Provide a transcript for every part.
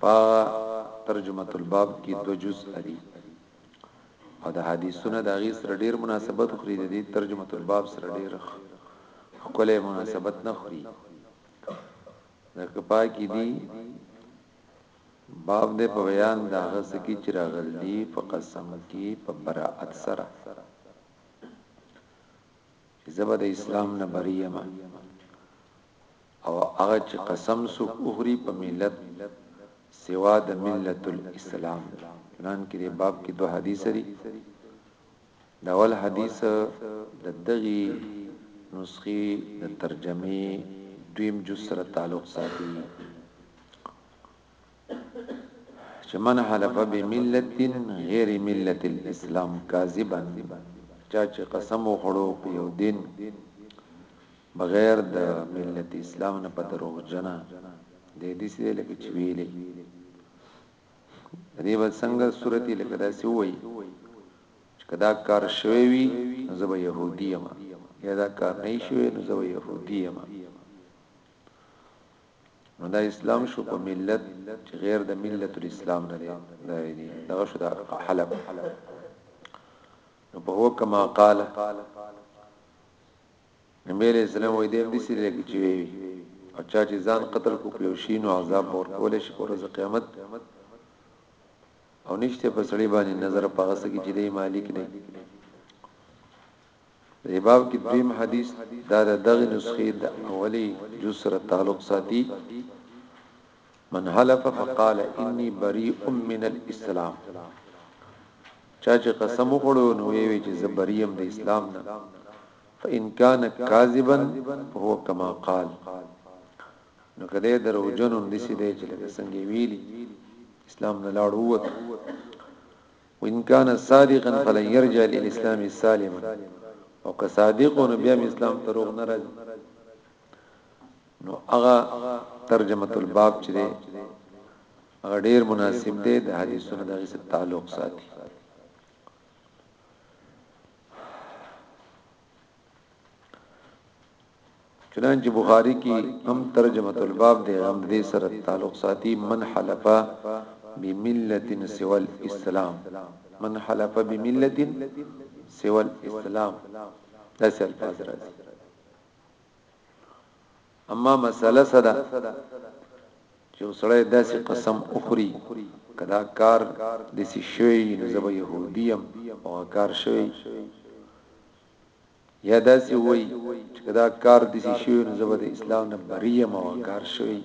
په ترجمه الباب کې دو جز دي او د حدیثونو د غي سره ډیر مناسبت خوري د دې ترجمه الباب سره ډیر خپلې مناسبت نه خوري ځکه پاکي دي باب دې په بیان دا غس کې چې راغلي په قسم کې په براءت سره زبد اسلام نه بریمه او هغه چې قسم څوک وخوري په ملت سوا د ملت الاسلام وي چنانکه دې باب کې دوه حدیث دي دا ول حدیث د دغي نسخي د ترجمه دویم جز سره تعلق ساتي چې من حلف بملت غیر ملت الاسلام کاذبا چا چې قسم وخړو په یو دین بغیر د ملت اسلام نه په دروغجنه دی داسې دی لکه چې ویلی د دې به څنګه صورت لکه داسې وایي چې کدا کار شوی وي نو زه به يهودي یم یا دا کار نه شوی نو زه به يهودي یم نو دا اسلام شو په ملت چې غیر د ملت الاسلام نه دی دا دی دا شو دا حلب نو په هو کما قال نبی علیه السلام وایي دیم داسې دی لکه چې وی وي او چا چې ځان قتل کو په یو شي نو عذاب به ورکول شي په ورځ قیامت او نشته په سړی باندې نظر په غسه کې چې دی مالک نه دی باب کې دویم حدیث دا دغه نسخې د اولی جز سره تعلق ساتي من حلف فقال اني بريء من الاسلام چا چې قسم وکړو نو وی چې زبریم د اسلام نه فان کان کاذبا فهو کما قال نو کده درو جنون دسی دی چې لکه څنګه ویلی اسلام نه لاړ ووت وان کان صادقا فلن يرجع للاسلام سالما او که صادق نو بیا اسلام ته روغ نه راځي نو هغه ترجمه الباب چې دی هغه ډیر مناسب دی د حدیثونو دغه تعلق ساتي چنانچه بخاری کی هم ترجمه الباب دی هم دې سره تعلق ساتي من حلفا بملت سوى الاسلام من حلف بملت سوى الاسلام دا څه الفاظ راځي اما مسله څه ده چې وسړی داسې قسم اخري کدا کار د سي شوی نو زه به يهوديم او کار شوی یا داسې وای چې کدا کار د سي شوی نو زه به د اسلام نه بریم او کار شوی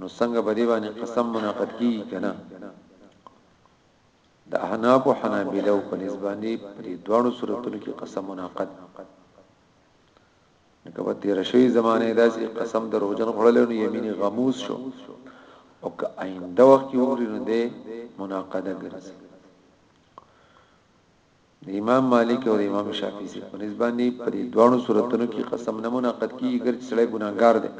نو څنګه به دی باندې قسم مناقض کیږي کنه د احناف او حنابلو په نسبت باندې په دوه صورتونو کې قسم مناقض لکه په تیر شوی زمانه داسې قسم دروژن خړل نو یمین غموس شو او که آینده وخت کې وګړي نو ده مناقضه ګرځي د امام مالک او امام شافعي سي په نسبت باندې په دې دوه صورتونو کې قسم نه مناقض کیږي ګر چې سړی ګناګار دی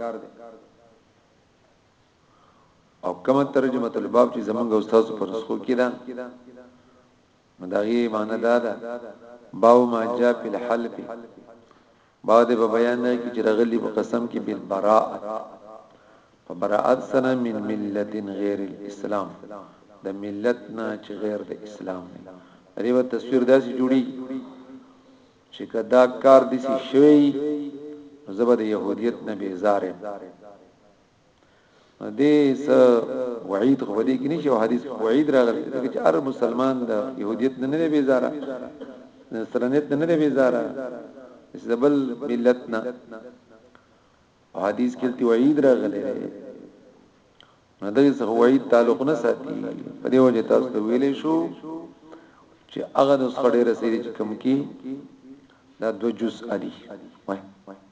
او کما ترجمه الباب چې زمونږ استاد پر نسخو کې ده نو دا غي معنی دا ده باو ما جاء فی الحلف باو دې په بیان نه کې چې رغلی په قسم کې بالبراءه په براءت سره من ملت غیر الاسلام د ملت نه چې غیر د اسلام دی دې په تصویر داسې جوړي چې کدا کار دې شي شوی زبر يهوديت نه بیزارم دې س وعید خو دې کې نشو حدیث وعید راغلی چې هر مسلمان د يهودیت نه نه بیزاره نصرانیت نه نه بیزاره زبل ملت نه حدیث کې وعید راغلی نو دغه څه وعید تعلق نه ساتي په دې وجه تاسو ته ویلې شو چې هغه د سړی رسېږي چې کم کې دا دو جزء دي وای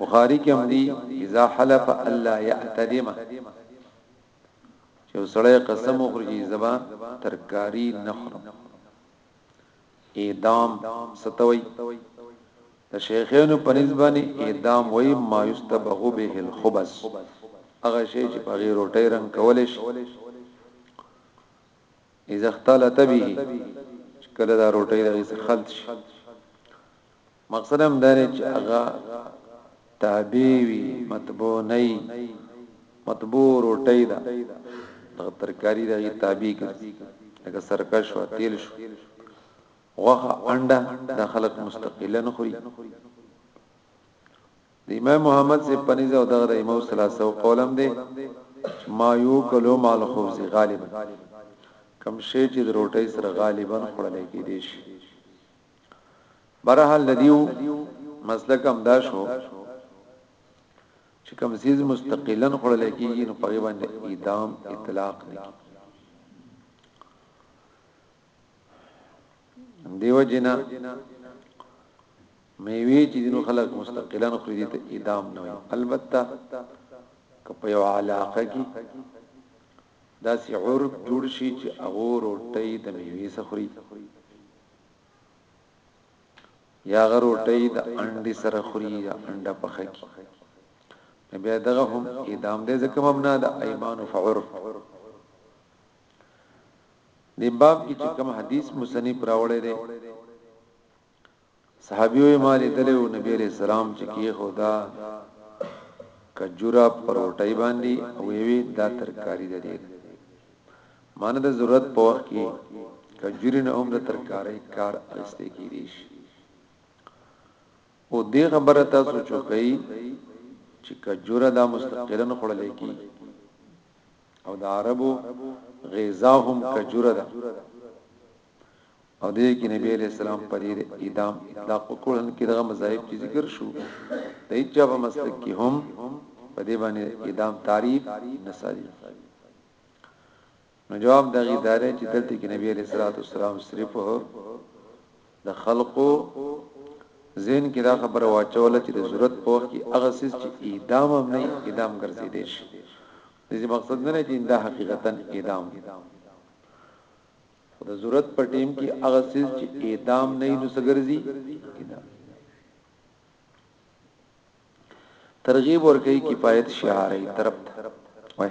بخاری کې هم دی اذا حلف الله يعتدم چې سړی قسم وخوري زبا ترکاری نخرم اعدام ستوي د شیخانو په نسبت اعدام وای ما یستبغ به الخبز هغه شی چې په غیر روټي رنگ کول شي اذا اختلط به کله دا روټي د خلط شي مقصد هم دا دی چې هغه تابع وي مطبوع نه وي مطبوع روټۍ ده دغه ترکاری دغه تابع ګرځي لکه سرکه شو تیل شو غوخه انډه د خلق مستقلا خوري د امام محمد سے پنځه او دغه امام ثلاثه او قولم دی ما یو کلو مال خبز غالبا کم شی چې د روټۍ سره غالبا خړلې کې دي شي برحال د دیو مسلک هم دا شو چې کوم سیز مستقلا خړل کېږي نو په باندې اعدام اطلاق نه کیږي دیو جنا میوي چې دینو خلق مستقلا خوري دي ته اعدام نه وي البته کپ یو علاقه کې داسې عرف جوړ شي چې هغه روټۍ د میوې څخه خوري یا هغه روټۍ د انډې سره خوري یا انډه پخه کی بیا دغه هم اعدام دی ځکه مبنا د ایمان او عرف دی باب کې چې کوم حدیث مصنف راوړی دی صحابي وي ما لیدلی او نبی عليه السلام چې کېښو دا کجوره پر روټۍ باندې او وی دا ترکاری ده دې معنی د ضرورت په وخت کې کجوري نه هم د ترکاری کار اخیستې کېږي او دې خبره تاسو چوکۍ چې کجوره دا مستقلا خړلې کی او د عربو غذا هم کجوره ده او دې کې نبی علیه السلام په دې اعدام اطلاق وکړل کې دغه مذاهب چې ذکر شو د اجاب مسلک کې هم په دې باندې اعدام تعریف نساجي نو جواب د ادارې چې دلته کې نبی علیه الصلاۃ والسلام صرف د خلقو زین کې دا خبره واچول چې د ضرورت په وخت کې هغه سیس چې اعدام هم نه اعدام ګرځي دي شي دې مقصد نه دی چې دا حقیقتا اعدام خو د ضرورت په ټیم کې هغه سیز چې اعدام نه نو سګرځي کیدا ترغیب ورکړي کفایت شعاري طرف وای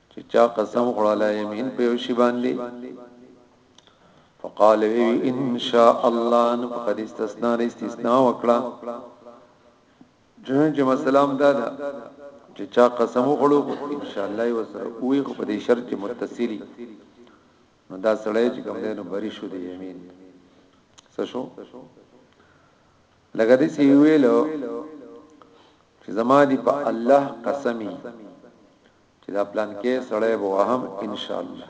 چې چا قسم وکړه لا یمین په یو شی باندې فقال وی ان شاء الله ان فقد استثناء استثناء وکړه جن چې مسلام دادا چې چا قسم وکړو ان شاء الله یو سره وی خو په دې شرط چې متصلی نو دا سړی چې کوم دینو بری شو دی یمین څه شو لګا دې سی ویلو چې زما دی په الله قسمی چې دا پلان کې سړی به وهم ان شاء الله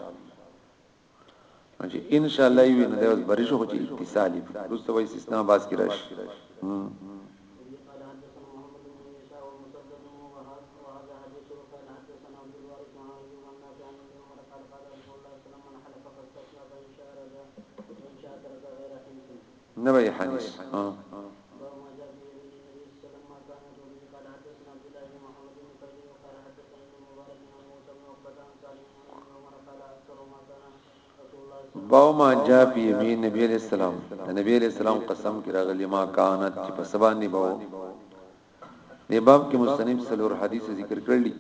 نو چې ان شاء الله وي نو دا اوس بری شو چې اتصال دي روسته وایي استثناء باز کې راشي نوی حدیث باو ما جا بی می نبی علیہ السلام د نبی علیہ السلام قسم کی راغلی ما کانت چې په سبا نه باو د باب کې مستنیب سلور حدیث ذکر کړلی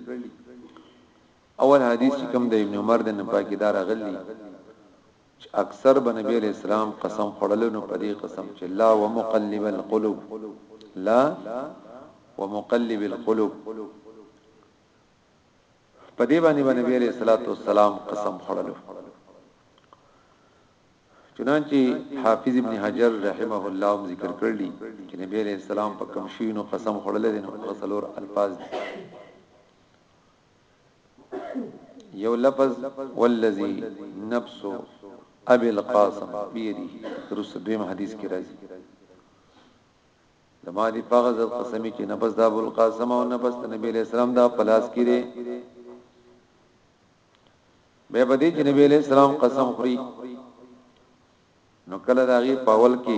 اول حدیث چې کوم د ابن عمر د نه پاکیدار غلی چې اکثر به نبی علیه السلام قسم خوړلو نو په دې قسم چې لا ومقلب القلوب لا ومقلب القلوب په دې باندې باندې نبی عليه الصلاه والسلام قسم خړلو چنانچه حافظ ابن حجر رحمه الله هم ذکر کړلی چې نبی عليه السلام په کوم شي نو قسم خړل دي نو غسلور الفاظ دي یو لفظ والذي نفس ابي القاسم بيدي درس دویم حدیث کې راځي زما دی پاغه ذات قسمی چې نفس د ابو القاسم او نفس د نبی علیہ السلام دا پلاس کې دی به بدی چې نبی علیہ السلام قسم خوري نو کله داغي پاول کې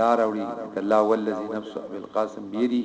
لا راوړي کلا والذي نفس ابو القاسم بيدي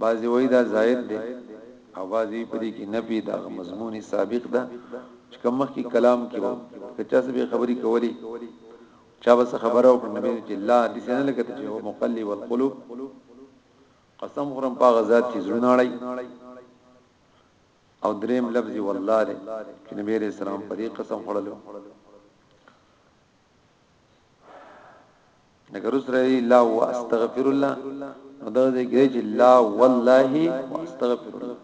بعضي وايي دا زائد دی او بعضي وايي په دې کې نفي د هغه مضمون سابق ده چې کوم مخکې کلام کې وو که چا څه به خبري کولې چا به څه خبره وکړه نبی چې لا دې څنګه لکته چې هو مقلب والقلوب قسم خورم په غزاد چې زړه نړۍ او دریم لفظ والله دې چې نبی رسول الله په دې قسم خړلو لکه رس رلی لا و استغفر الله نو دا دې کې چې لا والله و استغفر الله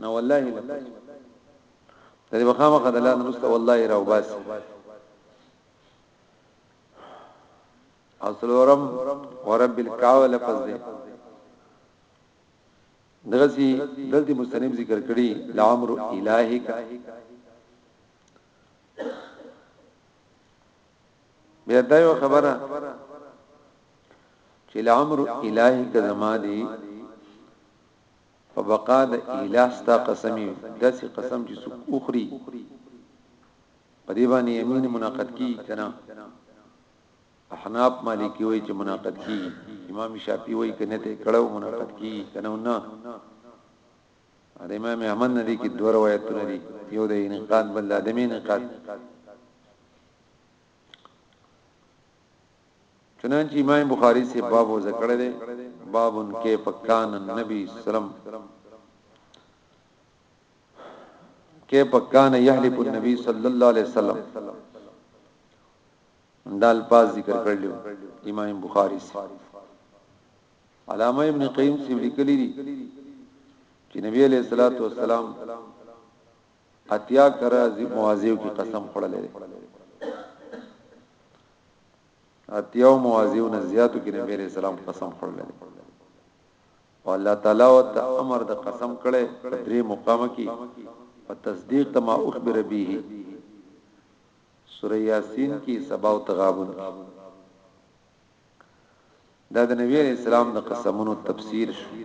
نو والله لکه د دې بخامه خدلا نو رس والله راو باس اصلورم ورب الکعبه لفظ دې دغسی دلته مستنیم ذکر کړي لامر الہی کا بیا دا یو خبره چې الامر الهی که زما دی فبقا د اله ستا قسمی داسې قسم چې څوک اخري په دې باندې یمین مناقض کی کنه احناف مالکی وای چې مناقض کی امام شافعی وای کنه ته کړو مناقض کی کنه نه امام احمد ندی کې دوه روایتونه دي یو د انقاد بل د ادمین انقاد چنانچه امام بخاری سے باب و ذکر دے باب ان کے پکان النبی سلام کے پکان یحلف النبی صلی اللہ علیہ وسلم دال پاس ذکر کر لیو امام بخاری سے علامہ ابن قیم سے لکلی دی چې نبی علیہ الصلوۃ والسلام اتیا کرا موازیو کی قسم خوړلې ده اتیاو موازیو نه زیاتو کې نبی رسول سلام قسم خوړلې ده او الله تعالی او ته امر د قسم کړي په درې مقام کې په تصدیق تما اخبر به سوره یاسین کې سبا او تغابن دا د نبی رسول سلام د قسمونو تفسیر شو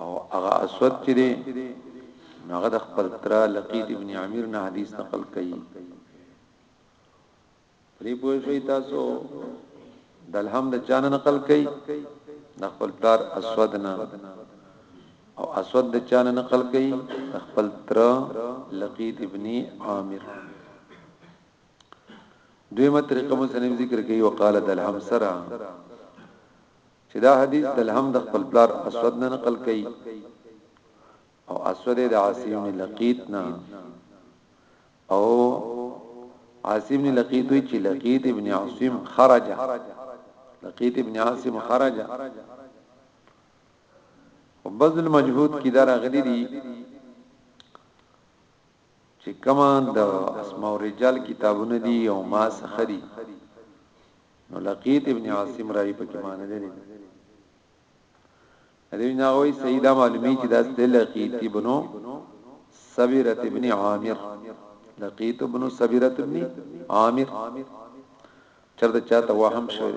او هغه اسود چې دی نو هغه د خپل تر لقیت ابن عامر نه حدیث نقل کړي پرې پوه شئ تاسو د الحمد چانه نقل کړي د خپل پلار اسود نه او اسود د چانه نقل کړي د خپل تر لقیت ابن عامر دویمه طریقه مو سنیم ذکر کړي وقاله د الحمد سره چې دا حدیث دلهم د خپل پلار اسود نه نقل کړي او اسود د عاصم بن لقیط نه او عاصم بن لقیط وی چې لقیط ابن عاصم خرج لقیط ابن عاصم خرج وبذل مجهود کی دار غلی دی چي کومه د اسماء الرجال کتابونه دي او ما څخه دي نو لقيت ابن عاصم راوي پکې معنی نه دي ادي نه وای سیدا معلومی چې دا لقيت ابن صبيرت ابن عامر لقيت ابن صبيرت ابن عامر چرته چاته وهم شوی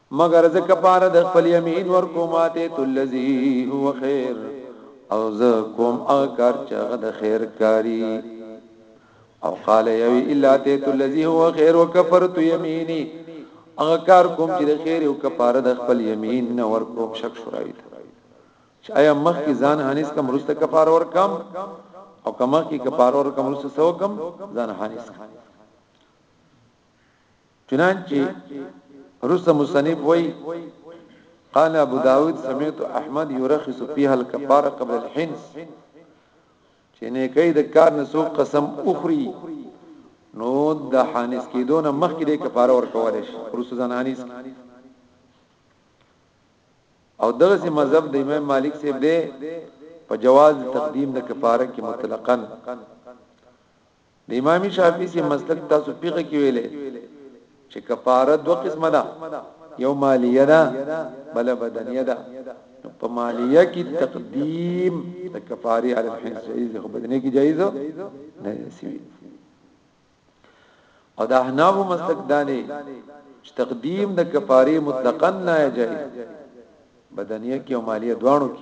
مګر زه کفاره د خپل یمین ورکوم اته الذی هو خیر او زه کوم هغه کار چې هغه د خیر کاری او قال یوی الا ته الذی هو خیر وکفرت یمینی هغه کار کوم چې د خیر او کفاره د خپل یمین نه ور کوم شک شراوی چې آیا مخ کی ځان حنیس کم رسته کفاره ور کم او کما کی کفاره ور کم رسته سو کم ځان حنیس کم چنانچه رسل مصنف وی قال ابو داود سمعت احمد يرخص فيها الكفاره قبل الحنس چې نه کوي د کار نه سو قسم اخري نو د حانس کېدو نه مخکې د کفاره ورکول شي رسو زنانیس او دغه سي مذهب د امام مالک صاحب دی په جواز تقدیم د کفاره کې مطلقاً د امام شافعي سي مسلک تاسو فقه کې ویلې چې کفاره دوه قسمه ده یو مالیه ده بل بدنیه ده په مالیه کې تقدیم د کفاره علی الحنس جایز خو بدنیه کې جایز نه سی او د احناف مسلک دانه چې تقدیم د کفاره مطلقاً نه جایز بدنیه کې او مالیه دواړو کې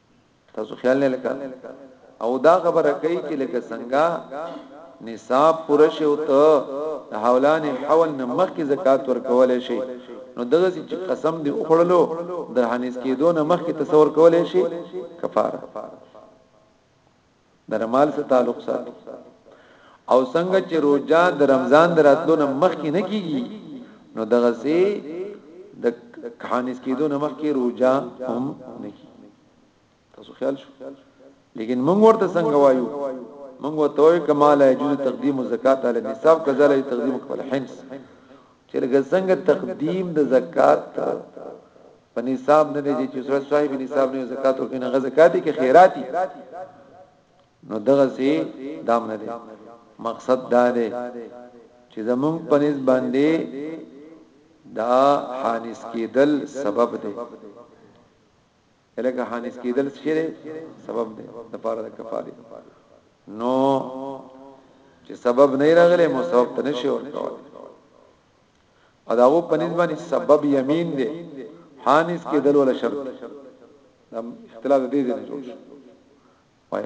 تاسو خیال نه لکه او دا خبره کوي چې لکه څنګه نصاب پوره شي او ته د حولان حول نه مخکې زکات ورکول شي نو دغه چې قسم دی وخړلو د حنیس کېدو نه مخکې تصور کول شي کفاره د رمال سره تعلق ساتي او څنګه چې روزه د رمضان دراتلو نه مخکې نه کیږي نو دغه سي د کانس کېدو نه مخکې روزه هم نه کیږي تاسو خیال شو لیکن موږ ورته څنګه وایو موږ ورته وایو کمال یجوز تقدیم زکات علی نصاب کذل تقدیم خپل حنس چې څنګه تقدیم د زکات په نصاب نه دی چې سره صاحب نصاب نه زکات او کنه غ زکات کې خیرات دي نو دغه سي دام نه دی مقصد دا دی چې زمون په نس باندې دا حانس کېدل سبب دی الکه حانس کېدل څه دی سبب دی د پاره د کفاره نو چې سبب نه راغلی مو سبب ته نشي ورکول او د هغو پنځ باندې سبب یمین دی حانس کې دلول شرط دا اختلاف دې دې جوړ شو وای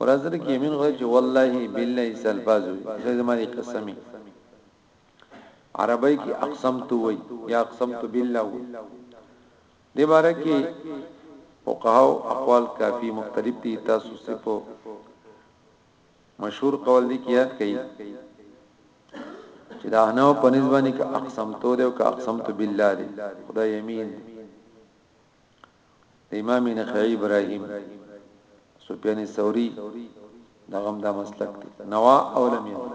ورځ کې من غوي چې والله بالله سلفاظ وي زه زما دي قسمي عربی کې اقسم تو وي یا اقسم تو بالله وي دې باره کې فقهاو اقوال کافی مختلف دي تاسو صفو مشهور قول دي کې یاد کړئ چې دا نه په نسبت باندې اقسم تو دی او اقسم تو بالله دی خدای یمین دی د امام نخعی ابراهیم سفیان ثوری دغه هم دا مسلک دی نوا او لم یمن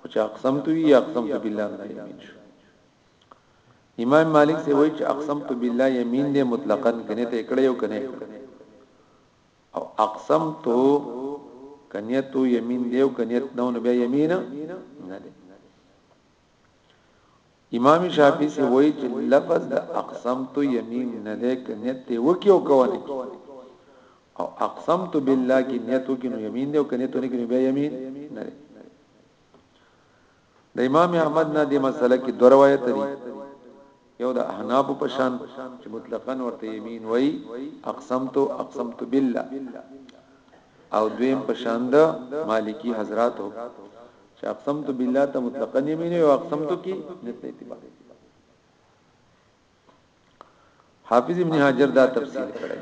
او چې اقسم تو یا اقسم تو بالله نه یمین شو امام مالک سی وای چې اقسم تو بالله یمین دې مطلقاً کنه ته کړه یو کنه او اقسم تو کنیت تو یمین دې او کنیت نو نو بیا یمین نه دې امام شافعی سی وای چې لفظ د اقسمت یمین نه ده ک نیت ته وکی او کونه کی او اقسمت بالله کی نیت وکی نو یمین دی او کنه ته نه کی بیا یمین نه ده د امام احمد نه دی مسله کې دوه روایت دي یو د احناف په شان چې مطلقاً ورته یمین وای اقسمت اقسمت بالله او دویم په شان د مالکی حضرات هو چې اقسمت بالله ته مطلقاً یمین او اقسمت کی نت اتباع حافظ ابن حجر دا تفسیر کړی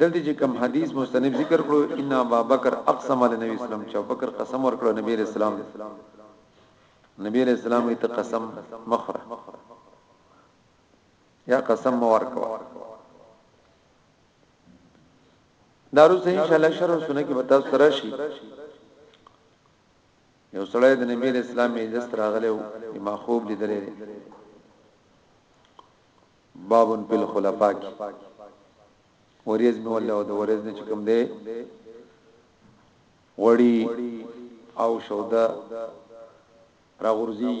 دلته چې کوم حدیث مصنف ذکر کړو ان ابابکر اقسم علی نبی اسلام چې ابوبکر قسم ورکړو نبی رسول الله نبی علیہ السلام ایت قسم مخره یا قسم مور کو دارو سه ان شاء الله شرح سنه کې بتا سره شي یو سړی د نبی علیہ السلام مجلس راغله ما خوب لیدلې باب فی الخلفاء کی وریځ نو له د وریځ نه چکم دی غړی او شوده را غورځي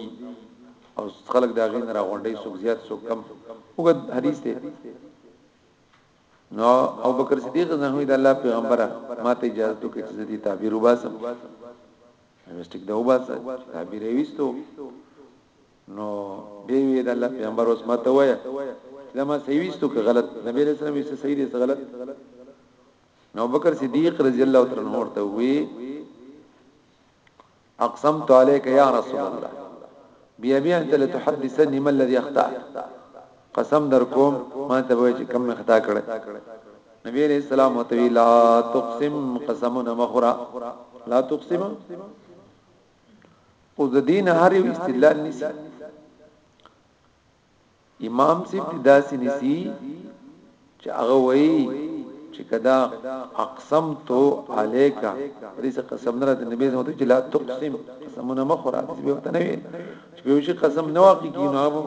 او خلق دا غین را غونډي سو زیات سو کم وګد حدیث ته نو ابو بکر صدیق زنه د الله پیغمبره ما ته اجازه تو کې چې دې تعبیر وباسم مستک دا وباسه تعبیر وستو نو دی وی د الله پیغمبر اوس ماته وای چې دا ما صحیح وستو که غلط نبی رسول الله وی صحیح دی غلط نو بکر صدیق رضی الله تعالی عنہ ورته وی اقسمت عليك يا رسول الله بیا بیا انت لتحدثني ما الذي اخطا قسم در کوم ما ته وای چې کم خطا کړه نبی علیہ السلام وتوی لا تقسم قسمنا مخرا لا تقسم او د دین هر یو استدلال نسی امام سی ابتدا سی نسی چې هغه وایي چې کدا اقسم تو الیکا ریسه قسم نه راته نبی زموږ چې لا تقسم قسمونه مخره دې به ته نه وي چې به شي قسم نه واقع کینو ابو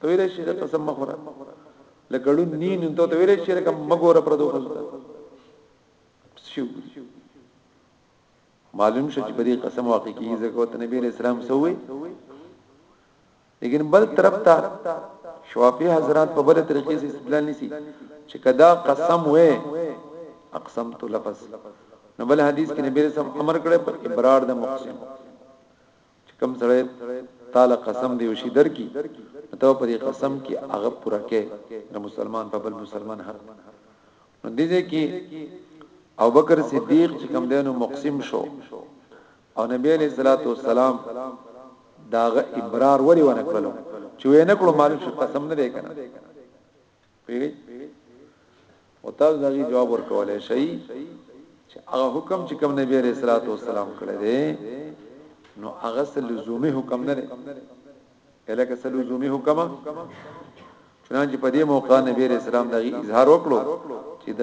ته ویل شي قسم مخره لګړو نین ته ته ویل شي کوم مګوره پر دوه شو معلوم شو چې په دې قسم واقع کیږي ځکه وته نبی علیہ السلام سوې لیکن بل طرف ته شوافی حضرات په بل طریقې سره استدلال نسی چې کدا قسم وې اقسم تو لفظ نو بل حدیث کې نبی رسول امر کړی په ابرار د مقسم چې کوم سره تعالی قسم دی وشي درکې ته په دې قسم کې هغه پوره کې د مسلمان په بل مسلمان حق نو دې دې کې او بکر صدیق چې کوم دینو مقسم شو او نبی علیہ الصلوۃ والسلام داغه ابرار ولی ونه کړلو چې وینه کړو معلوم شو قسم نه دی کنه پیری او تاسو دغه جواب ورکولای شئ چې هغه حکم چې کوم نبی عليه الصلاه والسلام کړی دی نو هغه سل لزومي حکم نه دی الکه سل لزومي حکم چنانچه په دې موقع نبی عليه السلام دغه اظهار وکړو چې د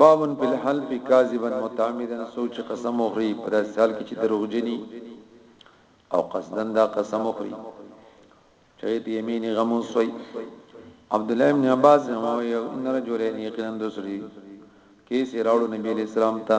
بابن په الحل په کاذبا متعمدا سوچ قسم اخري پر سال کې چې دروغجني او قصدا دا قسم اخري چې په يمين غمو سوي عبد الله بن عباس هو یو ان رجلین یقینا دوسری کیسه راوړو نبی اسلام ته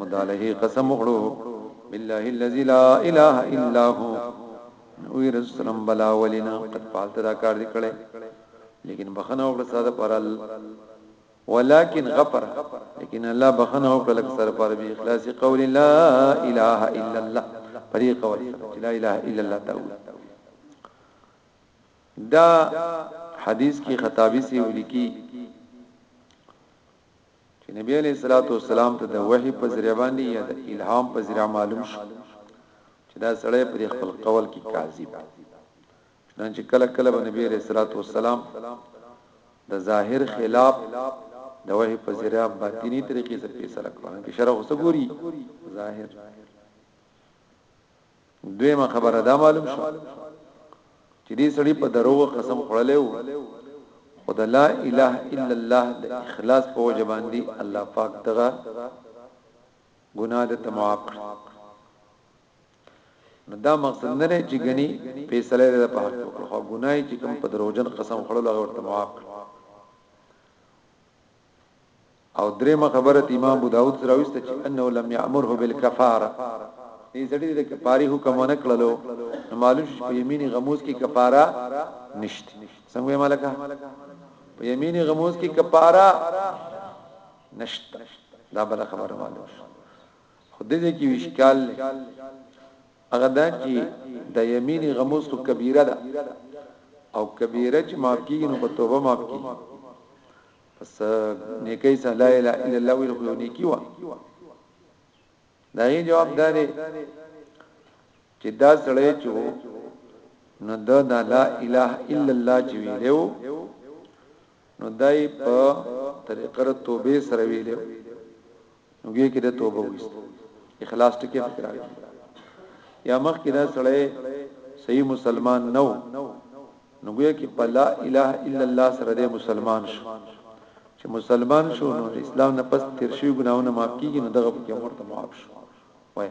مداله قسم وکړو بالله الذي لا اله الا هو وی رسولم بلا ولینا قد فعلت دا کار دی کړي لیکن بخنه وکړه ساده پر ال ولكن غفر لیکن الله بخنه وکړه لک سره پر به اخلاص قول لا اله الا الله پرې قول لا اله الا الله تعالی دا حدیث کې خطابی سی ولیکي چې نبی علیہ الصلوۃ والسلام ته د وحی په ذریعہ باندې یا د الهام په ذریعہ معلوم شي چې دا سړی پر خپل قول کې کاذب نن چې کله کله به نبی علیہ الصلوۃ والسلام د ظاهر خلاف د وحی په ذریعہ باطینی طریقې سره فیصله کوي چې شرع وسګوري ظاهر دویمه خبره دا معلوم شو چې دې سړی په دروغ قسم خوړلې وو خو د لا اله الا الله د اخلاص په وجه باندې الله پاک دغه ګناه د تماعف کړ نو دا مقصد نه لري چې غني فیصله ده په حق وکړه خو ګناي چې کوم په دروژن قسم خړل هغه ورته معاف کړ او درېمه خبره امام ابو داود راويسته چې انه لم يأمره بالكفاره دې سړي د کفاري حکم نه کړلو معلوم شي په يميني غموس کې کفاره نشته څنګه ملکه په يميني غموس کې کفاره نشته دا بل خبره معلوم شي خو دې کې وشکال هغه دا چې د يميني غموس کو کبيره ده او کبيره چې معاف کیږي نو په توبه معاف کیږي پس نیکی سره لا اله الا الله ویل خو یو نیکی وا دا یې جواب داري چې دا سړی چې نو دا د لا اله الا الله چې ویلو نو دای په طریقه توبه سره ویلو نو ګي کې د توبه وست اخلاص ټکی پکې راغی یا مخ کې دا سړی صحیح مسلمان نو نو ګي کې په لا اله الا الله سره د مسلمان شو چې مسلمان شو نو اسلام نه پس تیر شي ګناونه معاف کیږي نو دغه پکې عمر ته معاف شو وای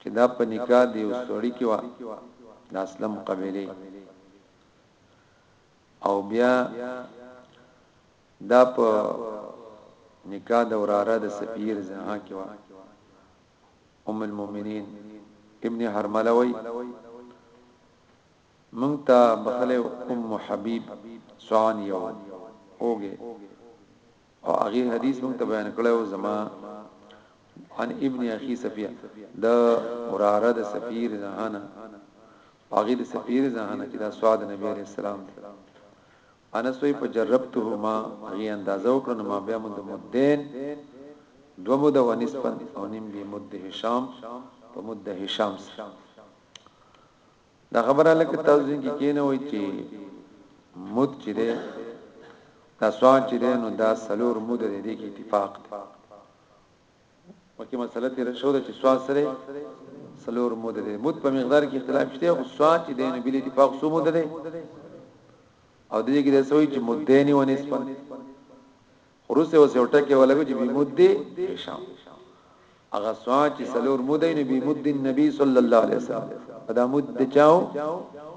چې دا په نکاح دی او سړی کې وا د اسلم قبيله او بیا دا په نکاح د وراره د سفیر زها کې وا ام المؤمنین ابن حرمله وای مونږ ته بخله ام حبیب سوان یو اوګه او هغه حدیث مونږ ته بیان کړو زما عن ابن اخي صفيه د وراره د سفیر زهانه هغه د سفیر زهانه چې دا سواد نبی عليه السلام دی انا سوی په جربته ما هغه اندازه وکړ نو ما بیا مد مدین دو مد و نسبن او نیم بی مد هشام په مد هشام سره دا خبره لکه توزین کې کینه وای چې مد چې ده دا سوال چې ده نو دا سلور مد دې دې کې اتفاق ده وکي مسله تیر شو ده چې سوال سره سلور مد دې مد په مقدار کې اختلاف شته خو سوال چې ده نو بل اتفاق سو مد ده او دې کې رسوي چې مدې نه ونسبت خروسه اوس یو ټکی ولګو چې بی مد هشام هغه سوا چې سلور مودې نه بی مد النبي صلی الله علیه وسلم دا مد چاو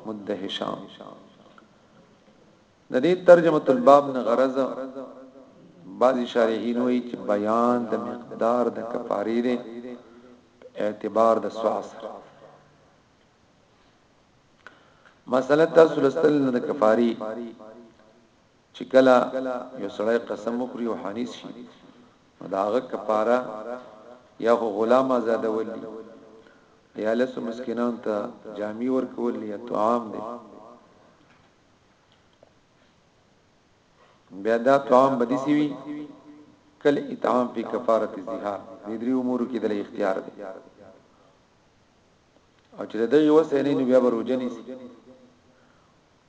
مد هشام د دې ترجمه الباب نه غرض بعضی شارحین وایي چې بیان د مقدار د کفاری دی اعتبار د سوا سره مسله تاسو لستل نه د کفاری چي کله يو سړی قسم وخوري او حنيث شي نو د هغه کفاره يا خو غلام آزادول دي يا لسو مسکينانو ته جامي ورکول دي يا طعام دي بیا دا طعام بدی سی وی کل اطعام فی کفاره الزهار دې درې امور کې د اختیار دی او چې د یو سینې نو بیا بروجنی سی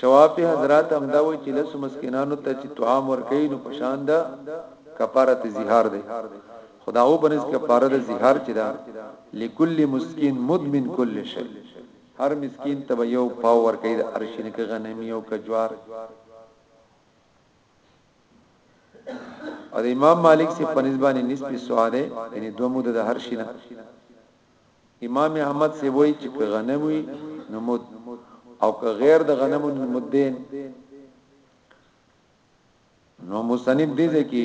شوافی حضرات همدا وای چې لسو مسکینانو ته چې طعام ورکوي نو پشان ده کفاره زهار ده خدا او بنس کفاره ده زهار چې ده لكل مسکین مدمن كل شی هر مسکین ته یو پاو ورکوي د ارشین کې غنمی او کجوار او امام مالک سی په نسبانه نسبی سواده یعنی دوه مود د هر شینه امام احمد صیب وایي چې که غنم وي نو مد او که غیر د غنمو نو مدین نو مصنف دې ځکه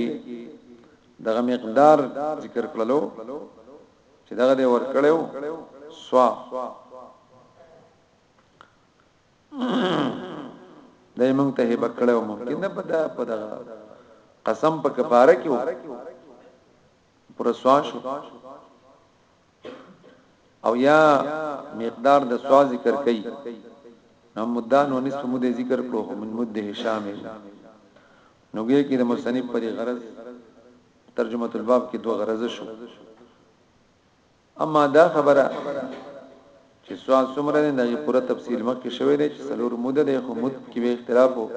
دغه مقدار ذکر کړلو چې دغه دې ور کړو سوا دای مونږ ته هبه کړو ممکن نه پدا پدا قسم په کفاره کې په رسوا شو او یا مقدار د سوا ذکر کړي نو مدان نو نصف مده ذکر کړو من مده هشام نو ګه کې د مصنف پر غرض ترجمه الباب کې دوه غرض شو اما دا خبره چې سوال څومره دی دغه پوره تفصیل مخکې شوی دی چې څلور مود دی خو مود کې به اختلاف وو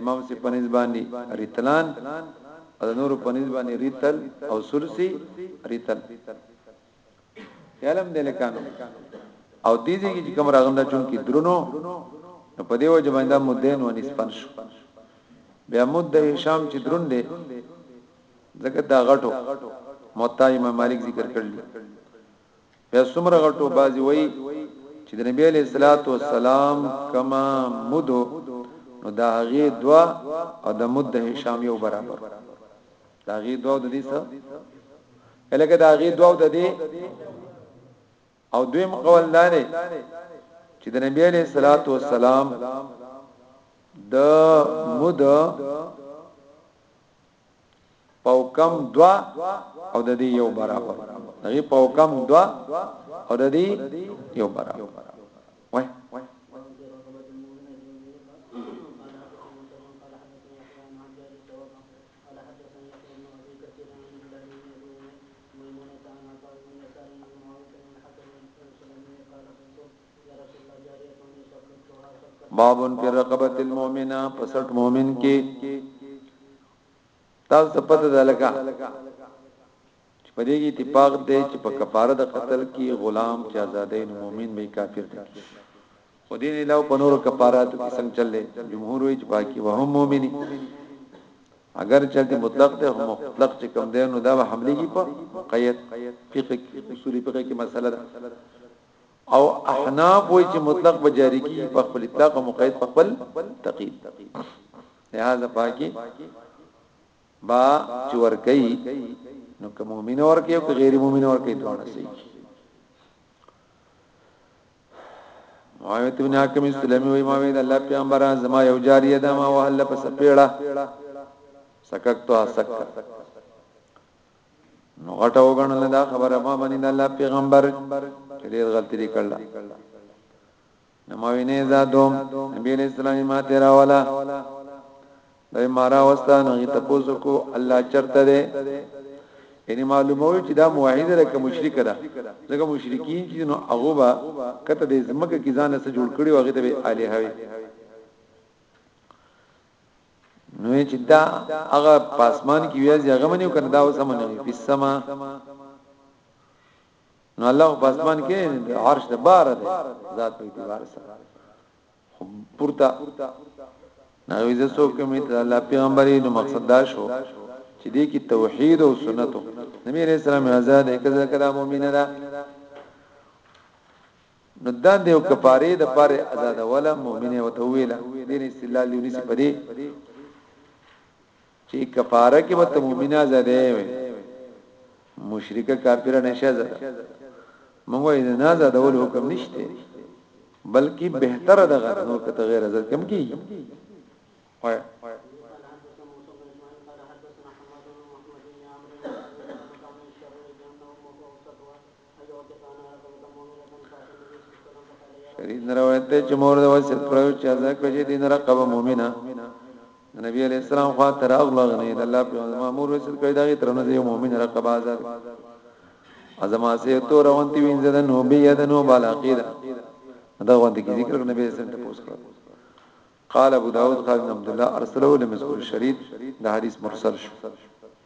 امام سي په نسبت باندې ریتلان او نور په نسبت باندې ریتل او سلسی ریتل علم دلکانو او دې دې چې کوم راغنده چون کې درونو نو په دې وجه باندې مدین و نسبن شو بیا مد هشام چې درون دی ځکه دا غټو موطا امام مالک ذکر کړل بیا څومره غټو بازي وای چې د نبی علیہ الصلات والسلام کما مدو نو دا هغه دوا او د مد هشام یو برابر دا هغه دوا د دې سره الګه دا هغه دوا د دې او دویم قول دا دی چې د نبی علیہ الصلوۃ والسلام د مد پوکم دوا او د دې یو برابر دغه پوکم دوا او د دې یو برابر وای ميمونة عن عطاء بن يسار عن معاوية بن الحكم السلمي قال قلت يا رسول الله جارية لي سبقتها سبقة باب فی رقبة المؤمنة په سټ مؤمن کې تاسو ته پته ده لکه چې په دې کې اتفاق دی چې په کفاره د قتل کې غلام چې آزادې نو مؤمن به کافر دی خو دین علاوه په نورو کفاراتو کې څنګه چللې جمهور وایي چې باقي وهم مؤمنی اګر چه د مطلق ده خو مطلق چه کم ده نو دا به حملیږي په مقید فقه اصول فقه کې مسله ده او احناف وای چې مطلق به جاری کی په خپل اطلاق او مقید په خپل تقید لہذا پاکي با چې ور کوي نو که مؤمن ور کوي او که غیر مؤمن ور کوي دوه صحیح معاویه بن حاکم سلمی وی ما وی د الله پیغمبر زما یو جاریه ده ما وهل په سپیړه سککتو سک نو غټه وګڼل دا خبره ما باندې د الله پیغمبر ډیر غلطی دی کړل نو ما وینې زادوم نبی علیہ السلام ما تیرا والا دوی مارا وستا نو غي تاسو کو الله چرته ده یعنی معلومه وي چې دا موحد ده که مشرک ده ځکه مشرکین چې نو هغه با کته د زمکه کې ځان سره جوړ کړي واغې ته به الہ وي نو چې دا هغه پاسمان کې ویازي هغه منو کنه دا اوسه منو په سما نو الله پاسمان کې عرش د بار ده ذات په اعتبار سره پورته نو زه سو کوم ته الله پیغمبري نو مقصد دا شو چې دې کې توحید او سنت نبی رسول سلام آزاد کزه کدا مؤمن را نو دا دې او کفاره د پاره آزاد ولا مؤمن او ته ویلا دین استدلال یونس پدې چی کفاره کی به ته مومنه زده وی مشرکه کافره نشه زده مونږ یې نه زدول حکم نشته بلکې بهتره ده غره نور کته غیر زد کم کی وای شریف نه روایت ته چې مور د وصیت کړو چې ازا کړی دین رقبه مؤمنه نبی علیہ السلام خوا تر اغلغ نه د الله په مامور وصیت کړی دا ترنه یو مؤمن رقبه آزاد ازما سه تو روان دی وینځ د نو بیا د نو بالاقیدا دا غوندې کې ذکر نبی علیہ السلام ته پوس کړ قال ابو داود قال عبد الله ارسله لمسعود شريط دا حدیث مرسل شو